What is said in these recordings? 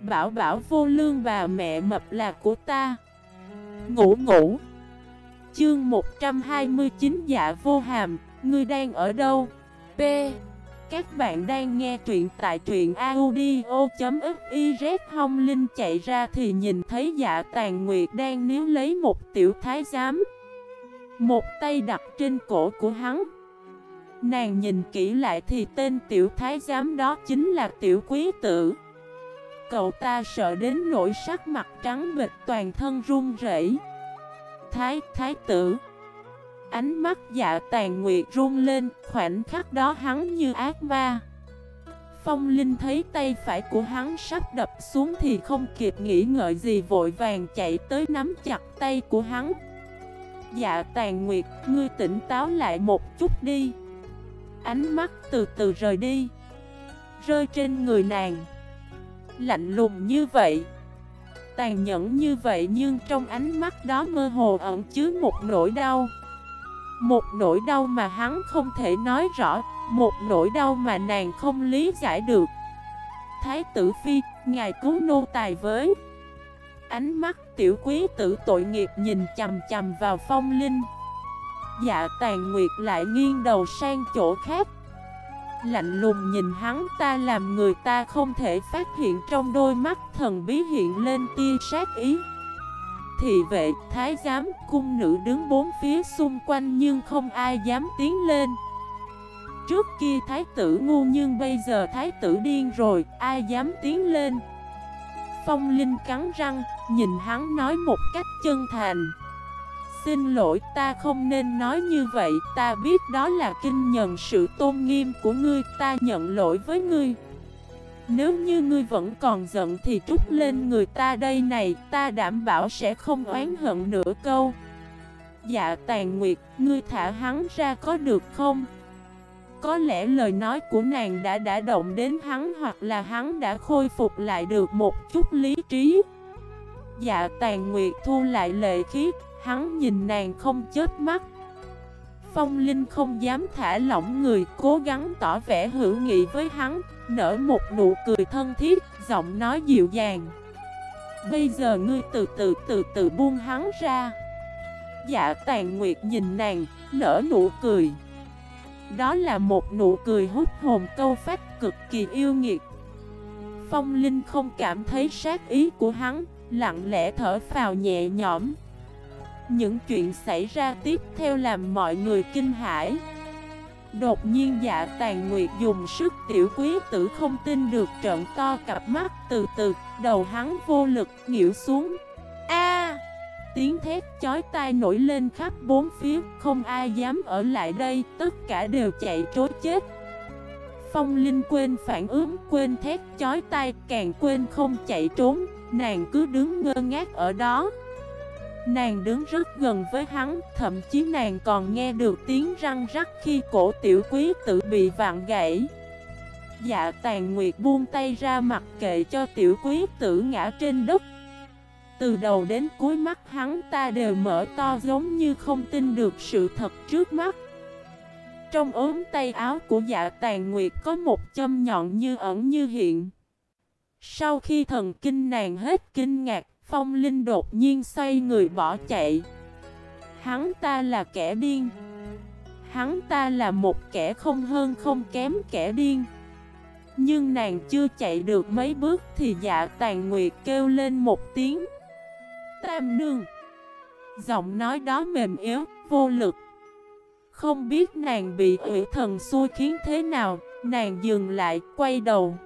Bảo bảo vô lương bà mẹ mập là của ta. Ngủ ngủ. Chương 129 dạ vô hàm, Ngươi đang ở đâu? P. Các bạn đang nghe truyện tại truyện audio.xyz Hông Linh chạy ra thì nhìn thấy dạ tàn nguyệt đang níu lấy một tiểu thái giám. Một tay đặt trên cổ của hắn. Nàng nhìn kỹ lại thì tên tiểu thái giám đó chính là tiểu quý tử. Cậu ta sợ đến nỗi sắc mặt trắng bịch toàn thân run rẩy. Thái, thái tử. Ánh mắt dạ tàn nguyệt run lên Khoảnh khắc đó hắn như ác ma. Phong Linh thấy tay phải của hắn sắp đập xuống Thì không kịp nghĩ ngợi gì vội vàng chạy tới nắm chặt tay của hắn. Dạ tàn nguyệt, ngươi tỉnh táo lại một chút đi. Ánh mắt từ từ rời đi. Rơi trên người nàng. Lạnh lùng như vậy. Tàn nhẫn như vậy nhưng trong ánh mắt đó mơ hồ ẩn chứa một nỗi đau. Một nỗi đau mà hắn không thể nói rõ Một nỗi đau mà nàng không lý giải được. Thái tử Phi, ngài cứu nô tài với. Ánh mắt tiểu quý tử tội nghiệp nhìn chầm chầm vào phong linh. Dạ tàn nguyệt lại nghiêng đầu sang chỗ khác. Lạnh lùng nhìn hắn ta làm người ta không thể phát hiện trong đôi mắt thần bí hiện lên tia sát ý. Thị vệ, thái giám, cung nữ đứng bốn phía xung quanh nhưng không ai dám tiến lên. Trước kia thái tử ngu nhưng bây giờ thái tử điên rồi, ai dám tiến lên? Phong Linh cắn răng, nhìn hắn nói một cách chân thành. Xin lỗi, ta không nên nói như vậy. Ta biết đó là kinh nhận sự tôn nghiêm của ngươi. Ta nhận lỗi với ngươi. Nếu như ngươi vẫn còn giận thì trút lên người ta đây này. Ta đảm bảo sẽ không oán hận nửa câu. Dạ tàn nguyệt, Ngươi thả hắn ra có được không? Có lẽ lời nói của nàng đã đã động đến hắn Hoặc là hắn đã khôi phục lại được một chút lý trí. Dạ tàn nguyệt thu lại lệ khí Hắn nhìn nàng không chết mắt. Phong Linh không dám thả lỏng người, Cố gắng tỏ vẻ hữu nghị với hắn, Nở một nụ cười thân thiết, Giọng nói dịu dàng. Bây giờ ngươi từ từ từ từ buông hắn ra. Dạ tàn nguyệt nhìn nàng, Nở nụ cười. Đó là một nụ cười hút hồn câu phách cực kỳ yêu nghiệt. Phong Linh không cảm thấy sát ý của hắn, Lặng lẽ thở phào nhẹ nhõm những chuyện xảy ra tiếp theo làm mọi người kinh hãi. Đột nhiên dạ tàn nguyệt dùng sức tiểu quý tử không tin được trợn to cặp mắt từ từ, Đầu hắn vô lực nghiễu xuống. A! Tiếng thét chói tai nổi lên khắp bốn phía, Không ai dám ở lại đây, Tất cả đều chạy trối chết. Phong Linh quên phản ứng, Quên thét chói tai, Càng quên không chạy trốn, Nàng cứ đứng ngơ ngác ở đó. Nàng đứng rất gần với hắn, thậm chí nàng còn nghe được tiếng răng rắc khi cổ tiểu quý tử bị vạn gãy. Dạ tàn nguyệt buông tay ra mặt kệ cho tiểu quý tử ngã trên đất. Từ đầu đến cuối mắt hắn ta đều mở to giống như không tin được sự thật trước mắt. Trong ốm tay áo của dạ tàn nguyệt có một châm nhọn như ẩn như hiện. Sau khi thần kinh nàng hết kinh ngạc, Phong Linh đột nhiên xoay người bỏ chạy. Hắn ta là kẻ điên. Hắn ta là một kẻ không hơn không kém kẻ điên. Nhưng nàng chưa chạy được mấy bước thì dạ tàn nguyệt kêu lên một tiếng. Tam nương. Giọng nói đó mềm yếu, vô lực. Không biết nàng bị ủy thần xui khiến thế nào Nàng dừng lại, quay đầu.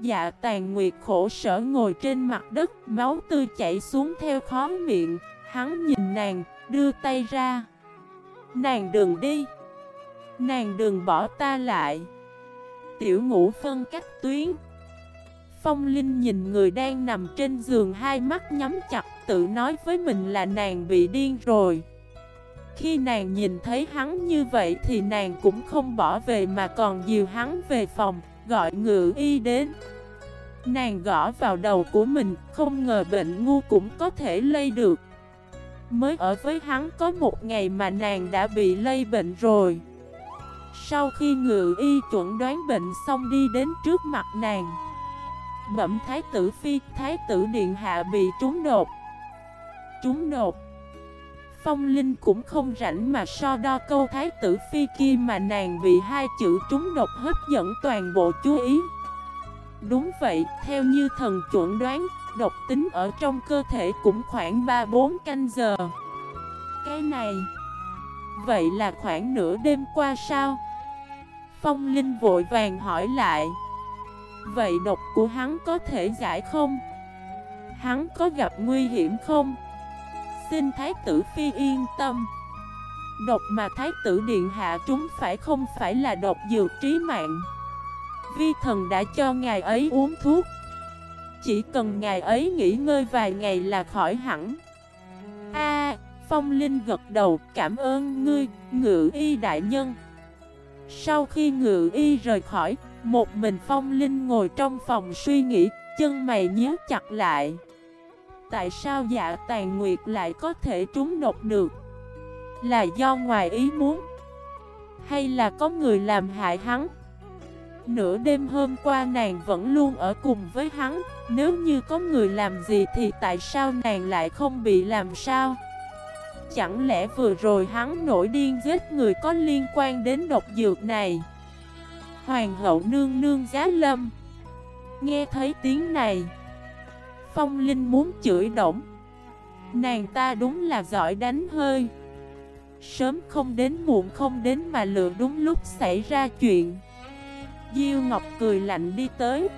Dạ tàn nguyệt khổ sở ngồi trên mặt đất Máu tươi chảy xuống theo khó miệng. Hắn nhìn nàng, đưa tay ra. Nàng đừng đi. Nàng đừng bỏ ta lại. Tiểu ngũ phân cách tuyến. Phong Linh nhìn người đang nằm trên giường hai mắt nhắm chặt tự nói với mình là nàng bị điên rồi. Khi nàng nhìn thấy hắn như vậy thì nàng cũng không bỏ về mà còn dìu hắn về phòng gọi ngự y đến. Nàng gõ vào đầu của mình, Không ngờ bệnh ngu cũng có thể lây được. Mới ở với hắn có một ngày mà nàng đã bị lây bệnh rồi. Sau khi ngự y chuẩn đoán bệnh xong đi đến trước mặt nàng, bẩm Thái tử Phi, Thái tử Điện Hạ bị trúng đột. Trúng đột. Phong Linh cũng không rảnh mà so đo câu Thái tử Phi kia mà nàng bị hai chữ trúng độc hấp dẫn toàn bộ chú ý Đúng vậy, theo như thần chuẩn đoán, độc tính ở trong cơ thể cũng khoảng 3-4 canh giờ Cái này Vậy là khoảng nửa đêm qua sao? Phong Linh vội vàng hỏi lại Vậy độc của hắn có thể giải không? Hắn có gặp nguy hiểm không? Xin Thái tử Phi yên tâm. Độc mà Thái tử Điện Hạ chúng phải không phải là độc dược trí mạng. Vi thần đã cho ngài ấy uống thuốc. Chỉ cần ngài ấy nghỉ ngơi vài ngày là khỏi hẳn. A Phong Linh gật đầu cảm ơn ngươi, ngự y đại nhân. Sau khi ngự y rời khỏi Một mình Phong Linh ngồi trong phòng suy nghĩ Chân mày nhíu chặt lại. Tại sao dạ tàn nguyệt lại có thể trúng độc được? Là do ngoài ý muốn? Hay là có người làm hại hắn? Nửa đêm hôm qua nàng vẫn luôn ở cùng với hắn. Nếu như có người làm gì thì tại sao nàng lại không bị làm sao? Chẳng lẽ vừa rồi hắn nổi điên giết người có liên quan đến độc dược này? Hoàng hậu nương nương giá lâm. Nghe thấy tiếng này Phong Linh muốn chửi động Nàng ta đúng là giỏi đánh hơi. Sớm không đến muộn không đến mà lựa đúng lúc xảy ra chuyện. Diêu Ngọc cười lạnh đi tới.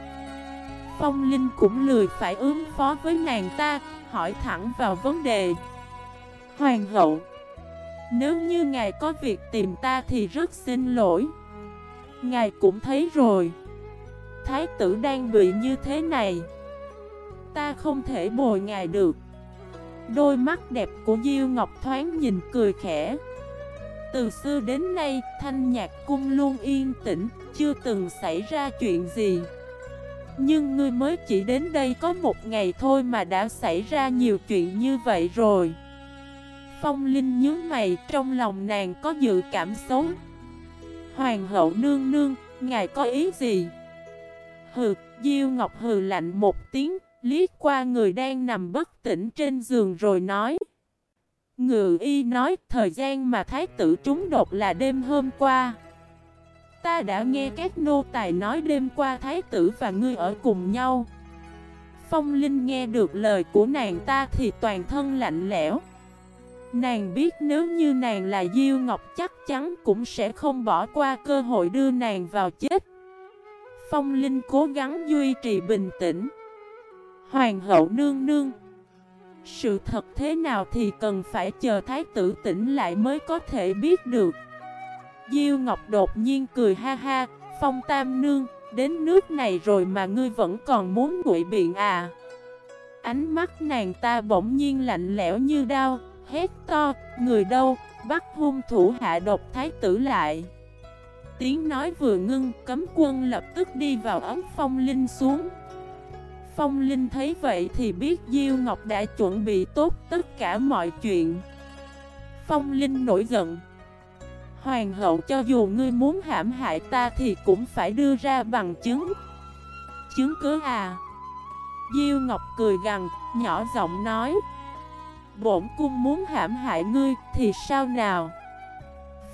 Phong Linh cũng lười phải ứng phó với nàng ta, Hỏi thẳng vào vấn đề. Hoàng hậu, Nếu như ngài có việc tìm ta thì rất xin lỗi. Ngài cũng thấy rồi. Thái tử đang bị như thế này. Ta không thể bồi ngài được. Đôi mắt đẹp của Diêu Ngọc thoáng nhìn cười khẽ. Từ xưa đến nay, thanh nhạc cung luôn yên tĩnh, chưa từng xảy ra chuyện gì. Nhưng ngươi mới chỉ đến đây có một ngày thôi mà đã xảy ra nhiều chuyện như vậy rồi. Phong Linh nhớ mày trong lòng nàng có dự cảm xấu. Hoàng hậu nương nương, ngài có ý gì? Hừ, Diêu Ngọc hừ lạnh một tiếng Liếc qua người đang nằm bất tỉnh trên giường rồi nói. Ngự y nói thời gian mà thái tử trúng độc là đêm hôm qua. Ta đã nghe các nô tài nói đêm qua thái tử và ngươi ở cùng nhau. Phong Linh nghe được lời của nàng ta thì toàn thân lạnh lẽo. Nàng biết nếu như nàng là Diêu Ngọc chắc chắn cũng sẽ không bỏ qua cơ hội đưa nàng vào chết. Phong Linh cố gắng duy trì bình tĩnh. Hoàng hậu nương nương. Sự thật thế nào thì cần phải chờ thái tử tỉnh lại mới có thể biết được. Diêu Ngọc đột nhiên cười ha ha, Phong Tam Nương, Đến nước này rồi mà ngươi vẫn còn muốn ngụy biện à? Ánh mắt nàng ta bỗng nhiên lạnh lẽo như đau Hét to, Người đâu, Bắt hung thủ hạ độc thái tử lại. Tiếng nói vừa ngưng, Cấm quân lập tức đi vào ấm phong linh xuống. Phong Linh thấy vậy thì biết Diêu Ngọc đã chuẩn bị tốt tất cả mọi chuyện. Phong Linh nổi giận. Hoàng hậu cho dù ngươi muốn hãm hại ta thì cũng phải đưa ra bằng chứng. Chứng cứ à? Diêu Ngọc cười gằn, nhỏ giọng nói. Bổn cung muốn hãm hại ngươi thì sao nào?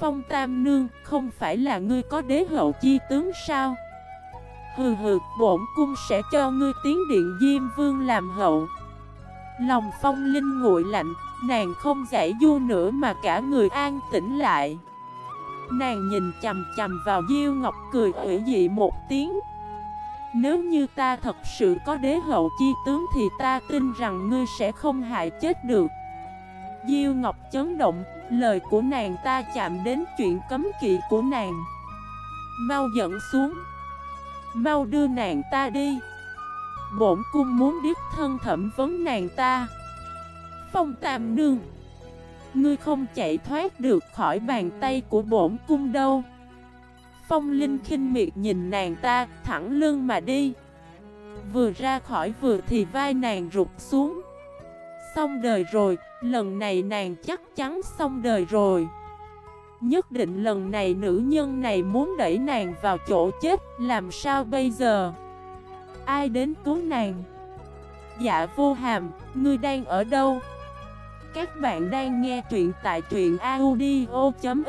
Phong Tam Nương không phải là ngươi có đế hậu chi tướng sao? Hừ hừ, bổn cung sẽ cho ngươi tiến điện Diêm Vương làm hậu. Lòng phong linh nguội lạnh, nàng không giải du nữa mà cả người an tĩnh lại. Nàng nhìn chầm chầm vào Diêu Ngọc cười ủy dị một tiếng. Nếu như ta thật sự có đế hậu chi tướng thì ta tin rằng ngươi sẽ không hại chết được. Diêu Ngọc chấn động, lời của nàng ta chạm đến chuyện cấm kỵ của nàng. Mau dẫn xuống. Mau đưa nàng ta đi. Bổn cung muốn điếc thân thẩm vấn nàng ta. Phong Tam Nương Ngươi không chạy thoát được khỏi bàn tay của bổn cung đâu. Phong Linh khinh miệt nhìn nàng ta thẳng lưng mà đi. Vừa ra khỏi vừa thì vai nàng rụt xuống. Xong đời rồi, lần này nàng chắc chắn xong đời rồi. Nhất định lần này nữ nhân này muốn đẩy nàng vào chỗ chết Làm sao bây giờ? Ai đến cứu nàng? Dạ vô hàm, ngươi đang ở đâu? Các bạn đang nghe truyện tại truyện audio.fif